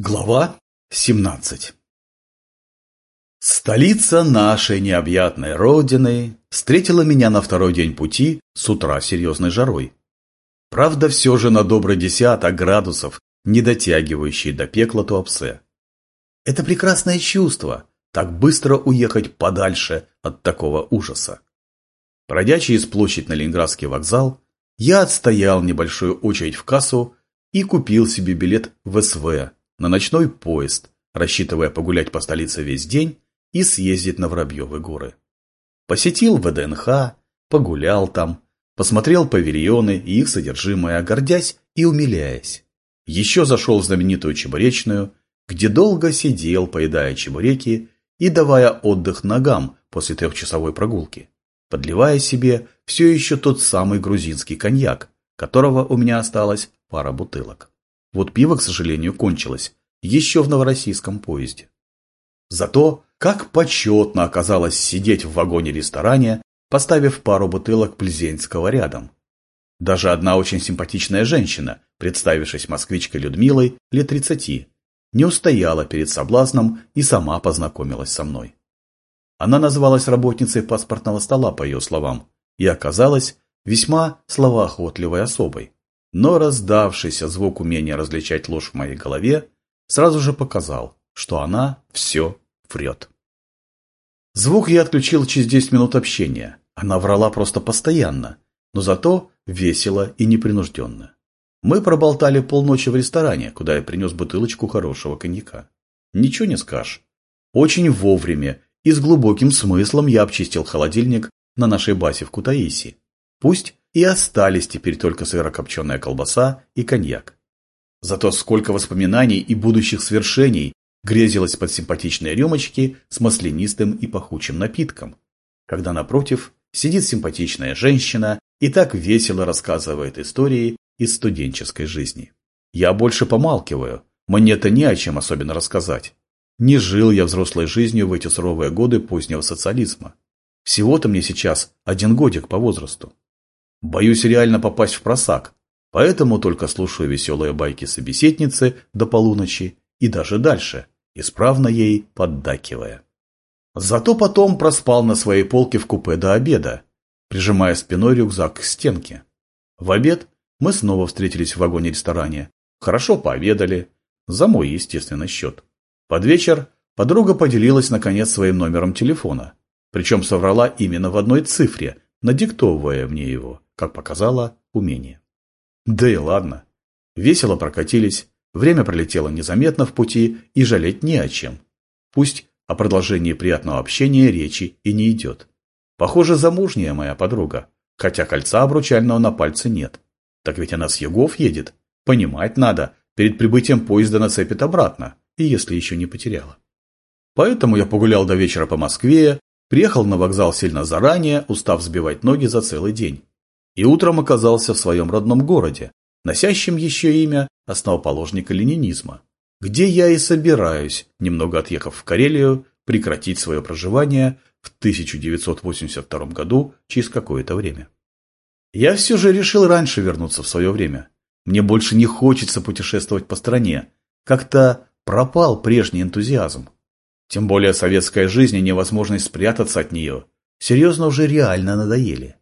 Глава 17 Столица нашей необъятной родины встретила меня на второй день пути с утра серьезной жарой. Правда, все же на добрый десяток градусов, не дотягивающий до пекла Туапсе. Это прекрасное чувство, так быстро уехать подальше от такого ужаса. Пройдя через площадь на Ленинградский вокзал, я отстоял небольшую очередь в кассу и купил себе билет в СВ на ночной поезд, рассчитывая погулять по столице весь день и съездить на Воробьевы горы. Посетил ВДНХ, погулял там, посмотрел павильоны и их содержимое, гордясь и умиляясь. Еще зашел в знаменитую чебуречную, где долго сидел, поедая чебуреки и давая отдых ногам после трехчасовой прогулки, подливая себе все еще тот самый грузинский коньяк, которого у меня осталось пара бутылок. Вот пиво, к сожалению, кончилось еще в новороссийском поезде. Зато как почетно оказалось сидеть в вагоне-ресторане, поставив пару бутылок Пльзенского рядом. Даже одна очень симпатичная женщина, представившись москвичкой Людмилой лет тридцати, не устояла перед соблазном и сама познакомилась со мной. Она называлась работницей паспортного стола, по ее словам, и оказалась весьма словоохотливой особой но раздавшийся звук умения различать ложь в моей голове сразу же показал, что она все врет. Звук я отключил через 10 минут общения. Она врала просто постоянно, но зато весело и непринужденно. Мы проболтали полночи в ресторане, куда я принес бутылочку хорошего коньяка. Ничего не скажешь. Очень вовремя и с глубоким смыслом я обчистил холодильник на нашей базе в Кутаиси. Пусть и остались теперь только сырокопченая колбаса и коньяк. Зато сколько воспоминаний и будущих свершений грезилось под симпатичные рюмочки с маслянистым и пахучим напитком, когда напротив сидит симпатичная женщина и так весело рассказывает истории из студенческой жизни. Я больше помалкиваю, мне-то не о чем особенно рассказать. Не жил я взрослой жизнью в эти суровые годы позднего социализма. Всего-то мне сейчас один годик по возрасту. Боюсь реально попасть в просак, поэтому только слушаю веселые байки собеседницы до полуночи и даже дальше, исправно ей поддакивая. Зато потом проспал на своей полке в купе до обеда, прижимая спиной рюкзак к стенке. В обед мы снова встретились в вагоне-ресторане, хорошо пообедали, за мой, естественно, счет. Под вечер подруга поделилась, наконец, своим номером телефона, причем соврала именно в одной цифре, надиктовывая мне его как показало умение. Да и ладно. Весело прокатились, время пролетело незаметно в пути и жалеть не о чем. Пусть о продолжении приятного общения речи и не идет. Похоже, замужняя моя подруга, хотя кольца обручального на пальце нет. Так ведь она с югов едет. Понимать надо, перед прибытием поезда нацепит обратно, и если еще не потеряла. Поэтому я погулял до вечера по Москве, приехал на вокзал сильно заранее, устав сбивать ноги за целый день и утром оказался в своем родном городе, носящем еще имя основоположника ленинизма, где я и собираюсь, немного отъехав в Карелию, прекратить свое проживание в 1982 году через какое-то время. Я все же решил раньше вернуться в свое время. Мне больше не хочется путешествовать по стране. Как-то пропал прежний энтузиазм. Тем более советская жизнь и невозможность спрятаться от нее серьезно уже реально надоели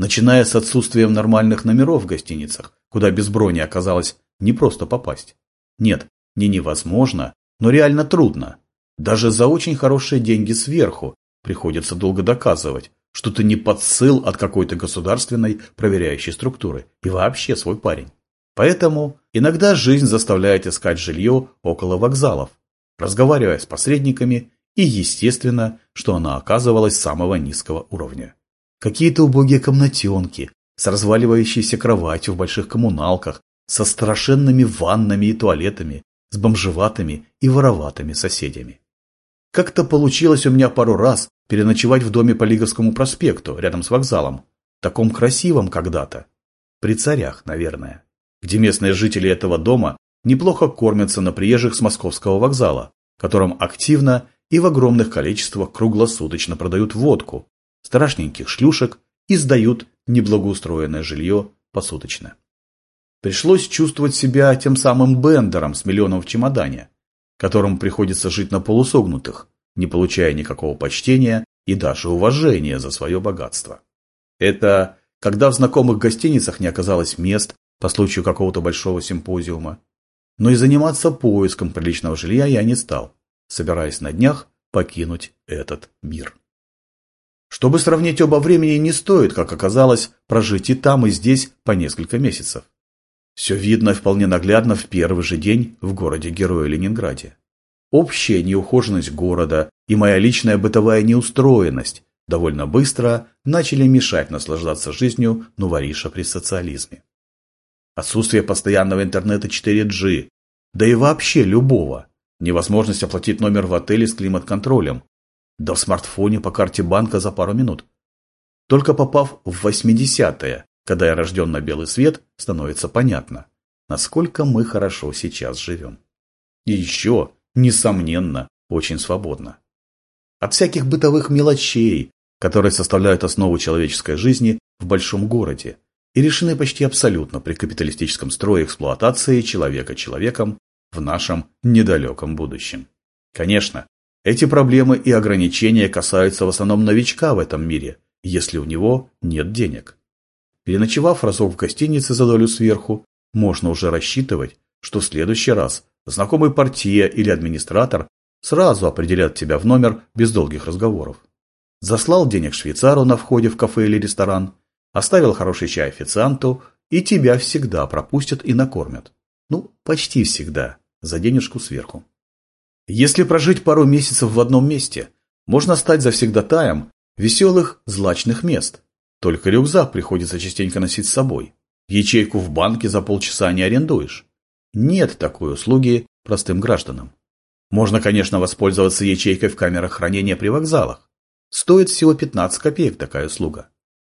начиная с отсутствием нормальных номеров в гостиницах, куда без брони оказалось не просто попасть. Нет, не невозможно, но реально трудно. Даже за очень хорошие деньги сверху приходится долго доказывать, что ты не подсыл от какой-то государственной проверяющей структуры и вообще свой парень. Поэтому иногда жизнь заставляет искать жилье около вокзалов, разговаривая с посредниками, и естественно, что она оказывалась самого низкого уровня. Какие-то убогие комнатенки с разваливающейся кроватью в больших коммуналках, со страшенными ваннами и туалетами, с бомжеватыми и вороватыми соседями. Как-то получилось у меня пару раз переночевать в доме по Лиговскому проспекту, рядом с вокзалом, таком красивом когда-то, при царях, наверное, где местные жители этого дома неплохо кормятся на приезжих с московского вокзала, которым активно и в огромных количествах круглосуточно продают водку, страшненьких шлюшек и сдают неблагоустроенное жилье посуточно. Пришлось чувствовать себя тем самым Бендером с миллионом в чемодане, которым приходится жить на полусогнутых, не получая никакого почтения и даже уважения за свое богатство. Это когда в знакомых гостиницах не оказалось мест по случаю какого-то большого симпозиума. Но и заниматься поиском приличного жилья я не стал, собираясь на днях покинуть этот мир. Чтобы сравнить оба времени, не стоит, как оказалось, прожить и там, и здесь по несколько месяцев. Все видно вполне наглядно в первый же день в городе-герое Ленинграде. Общая неухоженность города и моя личная бытовая неустроенность довольно быстро начали мешать наслаждаться жизнью нувариша при социализме. Отсутствие постоянного интернета 4G, да и вообще любого, невозможность оплатить номер в отеле с климат-контролем, да в смартфоне по карте банка за пару минут. Только попав в 80-е, когда я рожден на белый свет, становится понятно, насколько мы хорошо сейчас живем. И еще, несомненно, очень свободно. От всяких бытовых мелочей, которые составляют основу человеческой жизни в большом городе и решены почти абсолютно при капиталистическом строе эксплуатации человека человеком в нашем недалеком будущем. Конечно, эти проблемы и ограничения касаются в основном новичка в этом мире, если у него нет денег. Переночевав разок в гостинице за долю сверху, можно уже рассчитывать, что в следующий раз знакомый партия или администратор сразу определят тебя в номер без долгих разговоров. Заслал денег швейцару на входе в кафе или ресторан, оставил хороший чай официанту, и тебя всегда пропустят и накормят. Ну, почти всегда, за денежку сверху. Если прожить пару месяцев в одном месте, можно стать завсегдатаем веселых, злачных мест. Только рюкзак приходится частенько носить с собой. Ячейку в банке за полчаса не арендуешь. Нет такой услуги простым гражданам. Можно, конечно, воспользоваться ячейкой в камерах хранения при вокзалах. Стоит всего 15 копеек такая услуга.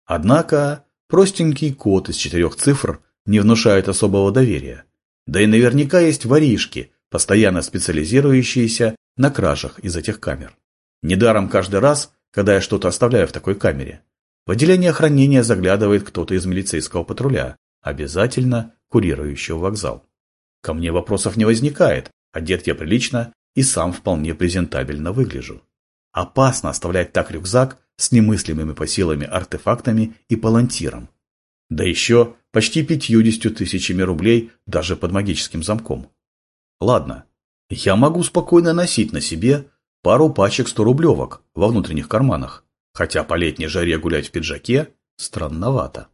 Однако простенький код из четырех цифр не внушает особого доверия. Да и наверняка есть воришки, постоянно специализирующиеся на кражах из этих камер. Недаром каждый раз, когда я что-то оставляю в такой камере, в отделение хранения заглядывает кто-то из милицейского патруля, обязательно курирующего вокзал. Ко мне вопросов не возникает, одет я прилично и сам вполне презентабельно выгляжу. Опасно оставлять так рюкзак с немыслимыми по силами артефактами и палантиром. Да еще почти пятьюдесятью тысячами рублей даже под магическим замком. Ладно, я могу спокойно носить на себе пару пачек 100-рублевок во внутренних карманах, хотя по летней жаре гулять в пиджаке странновато.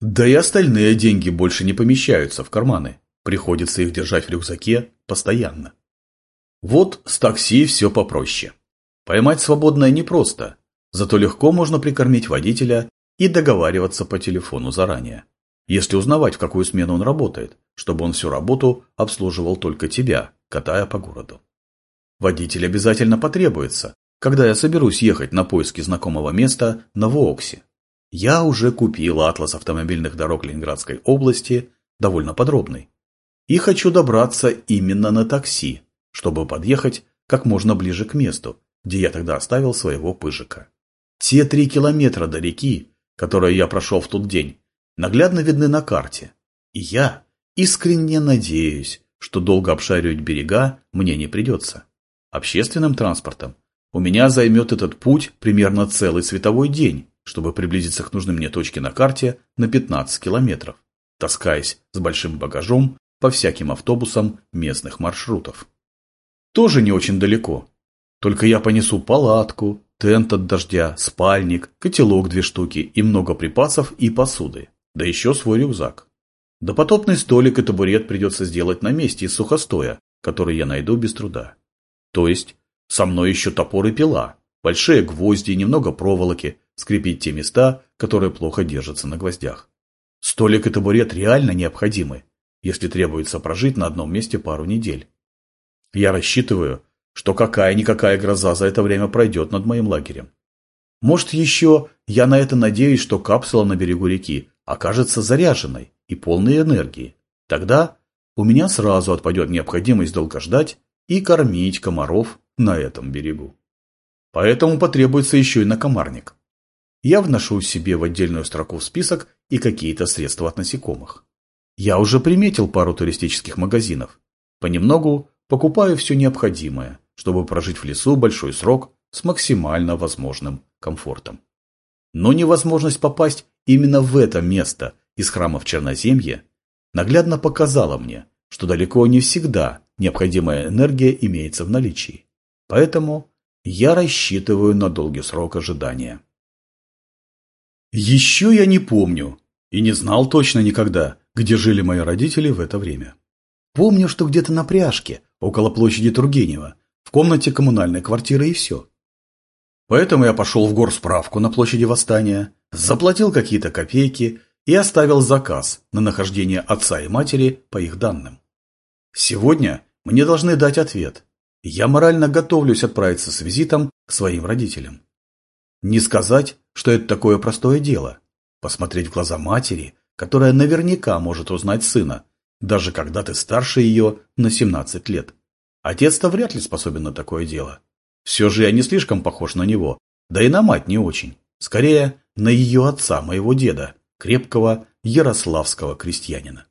Да и остальные деньги больше не помещаются в карманы, приходится их держать в рюкзаке постоянно. Вот с такси все попроще. Поймать свободное непросто, зато легко можно прикормить водителя и договариваться по телефону заранее если узнавать, в какую смену он работает, чтобы он всю работу обслуживал только тебя, катая по городу. Водитель обязательно потребуется, когда я соберусь ехать на поиски знакомого места на Вооксе. Я уже купил атлас автомобильных дорог Ленинградской области, довольно подробный. И хочу добраться именно на такси, чтобы подъехать как можно ближе к месту, где я тогда оставил своего пыжика. Те три километра до реки, которые я прошел в тот день, наглядно видны на карте. И я искренне надеюсь, что долго обшаривать берега мне не придется. Общественным транспортом у меня займет этот путь примерно целый световой день, чтобы приблизиться к нужной мне точке на карте на 15 километров, таскаясь с большим багажом по всяким автобусам местных маршрутов. Тоже не очень далеко. Только я понесу палатку, тент от дождя, спальник, котелок две штуки и много припасов и посуды да еще свой рюкзак. Допотопный столик и табурет придется сделать на месте из сухостоя, который я найду без труда. То есть, со мной еще топор и пила, большие гвозди и немного проволоки, скрепить те места, которые плохо держатся на гвоздях. Столик и табурет реально необходимы, если требуется прожить на одном месте пару недель. Я рассчитываю, что какая-никакая гроза за это время пройдет над моим лагерем. Может, еще я на это надеюсь, что капсула на берегу реки окажется заряженной и полной энергии. Тогда у меня сразу отпадет необходимость долго ждать и кормить комаров на этом берегу. Поэтому потребуется еще и накомарник. Я вношу себе в отдельную строку в список и какие-то средства от насекомых. Я уже приметил пару туристических магазинов. Понемногу покупаю все необходимое, чтобы прожить в лесу большой срок с максимально возможным комфортом. Но невозможность попасть именно в это место из храма в Черноземье наглядно показала мне, что далеко не всегда необходимая энергия имеется в наличии. Поэтому я рассчитываю на долгий срок ожидания. Еще я не помню и не знал точно никогда, где жили мои родители в это время. Помню, что где-то на пряжке, около площади Тургенева, в комнате коммунальной квартиры и все. Поэтому я пошел в гор справку на площади Восстания, заплатил какие-то копейки и оставил заказ на нахождение отца и матери по их данным. Сегодня мне должны дать ответ. Я морально готовлюсь отправиться с визитом к своим родителям. Не сказать, что это такое простое дело. Посмотреть в глаза матери, которая наверняка может узнать сына, даже когда ты старше ее на 17 лет. Отец-то вряд ли способен на такое дело. Все же я не слишком похож на него, да и на мать не очень. Скорее, на ее отца, моего деда, крепкого ярославского крестьянина.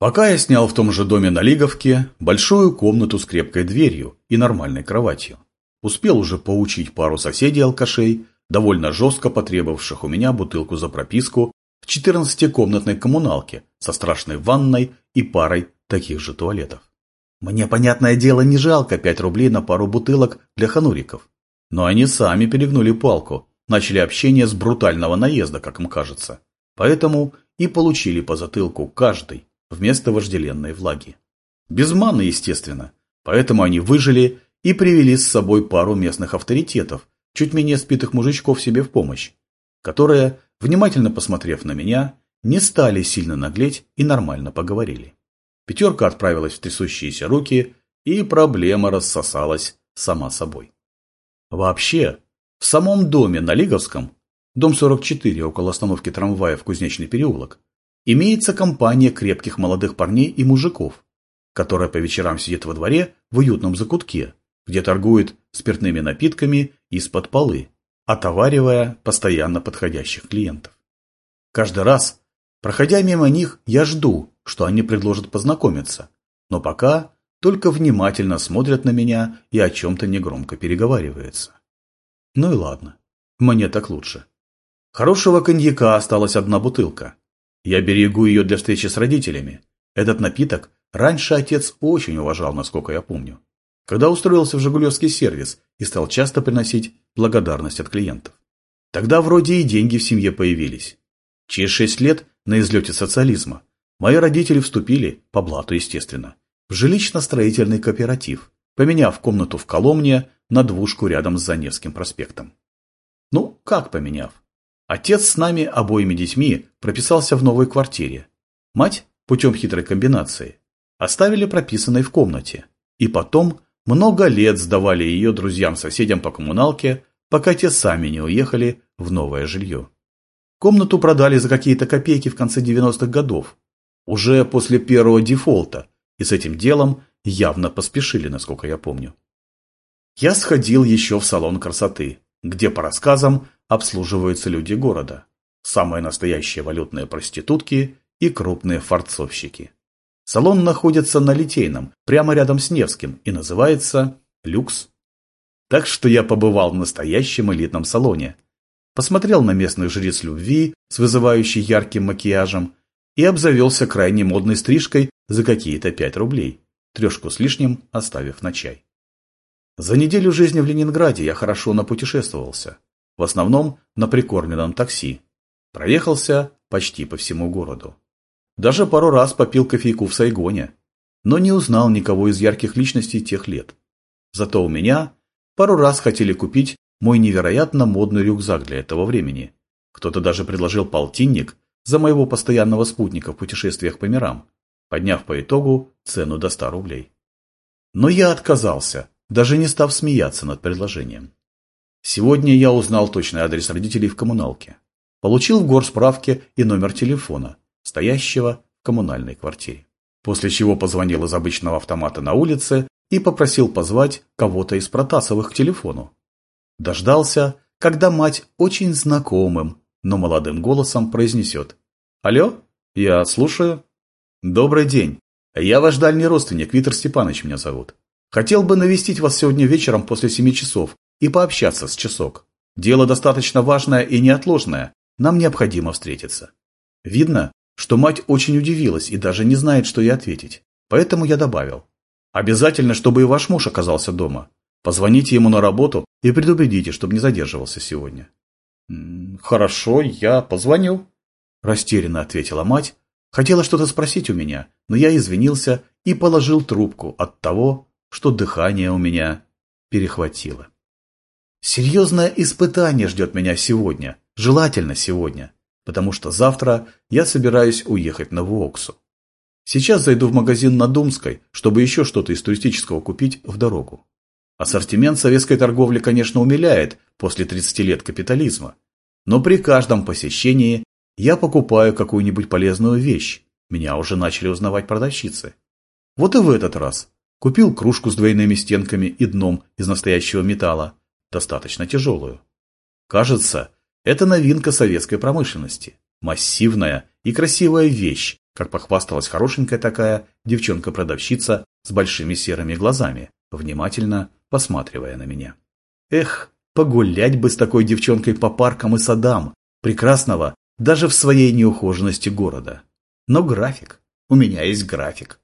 Пока я снял в том же доме на Лиговке большую комнату с крепкой дверью и нормальной кроватью. Успел уже поучить пару соседей-алкашей, довольно жестко потребовавших у меня бутылку за прописку в 14-комнатной коммуналке со страшной ванной и парой таких же туалетов. Мне, понятное дело, не жалко 5 рублей на пару бутылок для хануриков. Но они сами перегнули палку, начали общение с брутального наезда, как им кажется. Поэтому и получили по затылку каждый вместо вожделенной влаги. Без маны, естественно. Поэтому они выжили и привели с собой пару местных авторитетов, чуть менее спитых мужичков себе в помощь, которые, внимательно посмотрев на меня, не стали сильно наглеть и нормально поговорили. Пятерка отправилась в трясущиеся руки, и проблема рассосалась сама собой. Вообще, в самом доме на Лиговском, дом 44 около остановки трамвая в Кузнечный переулок, имеется компания крепких молодых парней и мужиков, которая по вечерам сидит во дворе в уютном закутке, где торгует спиртными напитками из-под полы, отоваривая постоянно подходящих клиентов. Каждый раз, проходя мимо них, я жду, что они предложат познакомиться, но пока только внимательно смотрят на меня и о чем-то негромко переговариваются. Ну и ладно, мне так лучше. Хорошего коньяка осталась одна бутылка. Я берегу ее для встречи с родителями. Этот напиток раньше отец очень уважал, насколько я помню, когда устроился в Жигулевский сервис и стал часто приносить благодарность от клиентов. Тогда вроде и деньги в семье появились. Через шесть лет на излете социализма Мои родители вступили, по блату естественно, в жилищно-строительный кооператив, поменяв комнату в Коломне на двушку рядом с Заневским проспектом. Ну, как поменяв? Отец с нами обоими детьми прописался в новой квартире. Мать, путем хитрой комбинации, оставили прописанной в комнате. И потом много лет сдавали ее друзьям-соседям по коммуналке, пока те сами не уехали в новое жилье. Комнату продали за какие-то копейки в конце 90-х годов, уже после первого дефолта, и с этим делом явно поспешили, насколько я помню. Я сходил еще в салон красоты, где, по рассказам, обслуживаются люди города. Самые настоящие валютные проститутки и крупные форцовщики. Салон находится на Литейном, прямо рядом с Невским, и называется «Люкс». Так что я побывал в настоящем элитном салоне. Посмотрел на местных жриц любви с вызывающей ярким макияжем, и обзавелся крайне модной стрижкой за какие-то пять рублей, трешку с лишним оставив на чай. За неделю жизни в Ленинграде я хорошо напутешествовался, в основном на прикормленном такси. Проехался почти по всему городу. Даже пару раз попил кофейку в Сайгоне, но не узнал никого из ярких личностей тех лет. Зато у меня пару раз хотели купить мой невероятно модный рюкзак для этого времени. Кто-то даже предложил полтинник за моего постоянного спутника в путешествиях по мирам, подняв по итогу цену до 100 рублей. Но я отказался, даже не став смеяться над предложением. Сегодня я узнал точный адрес родителей в коммуналке. Получил в горсправке и номер телефона, стоящего в коммунальной квартире. После чего позвонил из обычного автомата на улице и попросил позвать кого-то из Протасовых к телефону. Дождался, когда мать очень знакомым, но молодым голосом произнесет. «Алло? Я слушаю». «Добрый день. Я ваш дальний родственник, Витер Степанович меня зовут. Хотел бы навестить вас сегодня вечером после семи часов и пообщаться с часок. Дело достаточно важное и неотложное. Нам необходимо встретиться. Видно, что мать очень удивилась и даже не знает, что ей ответить. Поэтому я добавил. Обязательно, чтобы и ваш муж оказался дома. Позвоните ему на работу и предупредите, чтобы не задерживался сегодня. «Хорошо, я позвоню», – растерянно ответила мать. Хотела что-то спросить у меня, но я извинился и положил трубку от того, что дыхание у меня перехватило. Серьезное испытание ждет меня сегодня, желательно сегодня, потому что завтра я собираюсь уехать на Воксу. Сейчас зайду в магазин на Думской, чтобы еще что-то из туристического купить в дорогу. Ассортимент советской торговли, конечно, умиляет после 30 лет капитализма. Но при каждом посещении я покупаю какую-нибудь полезную вещь. Меня уже начали узнавать продавщицы. Вот и в этот раз. Купил кружку с двойными стенками и дном из настоящего металла. Достаточно тяжелую. Кажется, это новинка советской промышленности. Массивная и красивая вещь, как похвасталась хорошенькая такая девчонка-продавщица с большими серыми глазами, внимательно посматривая на меня. Эх, погулять бы с такой девчонкой по паркам и садам, прекрасного даже в своей неухоженности города. Но график. У меня есть график.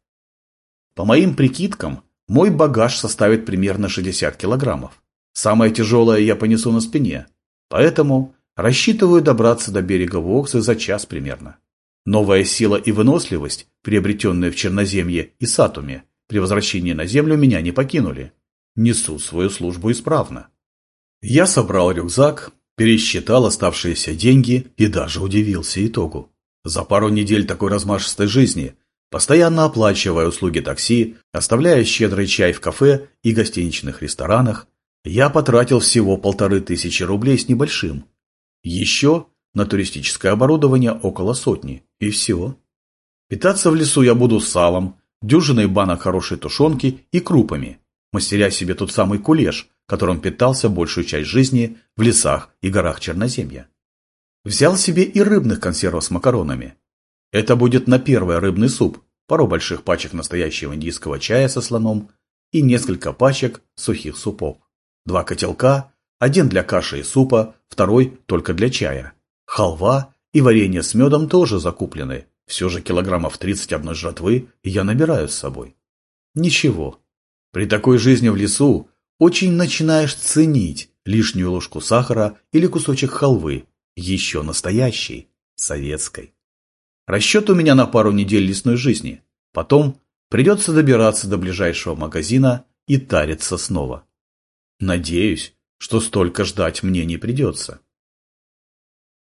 По моим прикидкам, мой багаж составит примерно 60 килограммов. Самое тяжелое я понесу на спине, поэтому рассчитываю добраться до берега Воксы за час примерно. Новая сила и выносливость, приобретенные в Черноземье и Сатуме, при возвращении на Землю меня не покинули несут свою службу исправно. Я собрал рюкзак, пересчитал оставшиеся деньги и даже удивился итогу. За пару недель такой размашистой жизни, постоянно оплачивая услуги такси, оставляя щедрый чай в кафе и гостиничных ресторанах, я потратил всего полторы тысячи рублей с небольшим. Еще на туристическое оборудование около сотни, и все. Питаться в лесу я буду салом, дюжиной банок хорошей тушенки и крупами – мастеря себе тот самый кулеш, которым питался большую часть жизни в лесах и горах Черноземья. Взял себе и рыбных консервов с макаронами. Это будет на первый рыбный суп, пару больших пачек настоящего индийского чая со слоном и несколько пачек сухих супов. Два котелка, один для каши и супа, второй только для чая. Халва и варенье с медом тоже закуплены. Все же килограммов 31 жратвы я набираю с собой. Ничего, при такой жизни в лесу очень начинаешь ценить лишнюю ложку сахара или кусочек халвы, еще настоящей, советской. Расчет у меня на пару недель лесной жизни. Потом придется добираться до ближайшего магазина и тариться снова. Надеюсь, что столько ждать мне не придется.